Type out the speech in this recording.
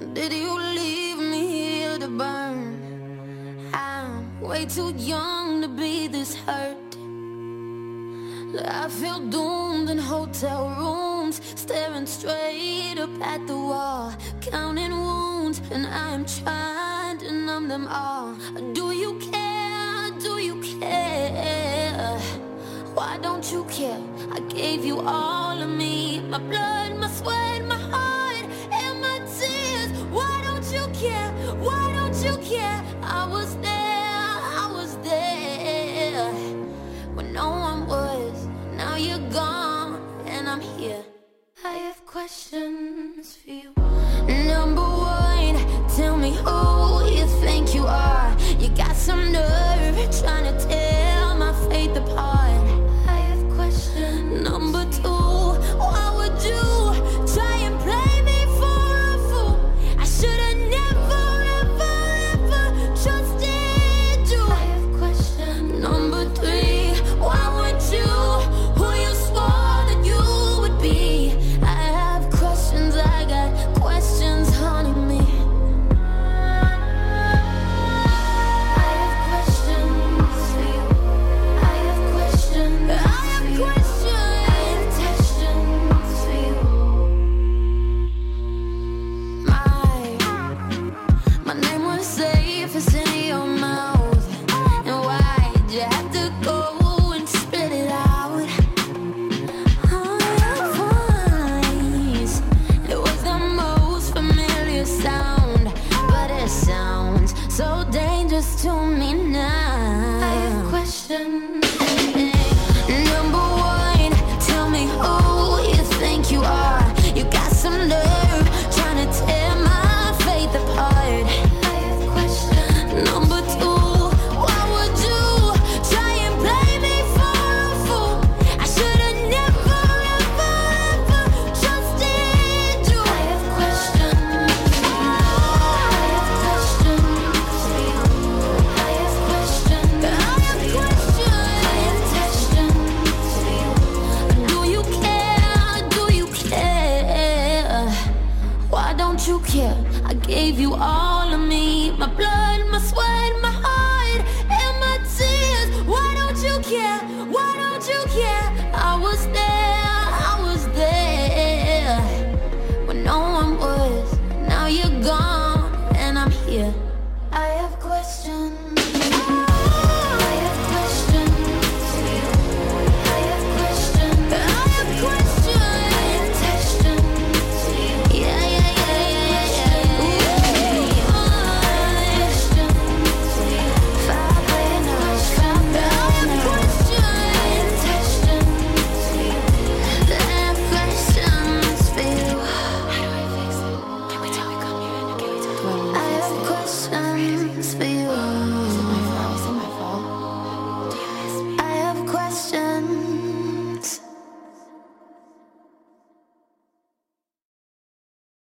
Did you leave me here to burn? I'm way too young to be this hurt. I feel doomed in hotel rooms, staring straight up at the wall, counting wounds, and I'm trying to numb them all. Do you care? Do you care? Why don't you care? I gave you all of me, my blood, my sweat, my heart, questions for you. Number one, tell me who you think you are. You got some nerve have don't you care? I gave you all of me, my blood, my sweat, my heart, and my tears. Why don't you care? Why don't you care? I was there, I was there when no one was. Now you're gone, and I'm here. I have questions.